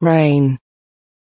rain.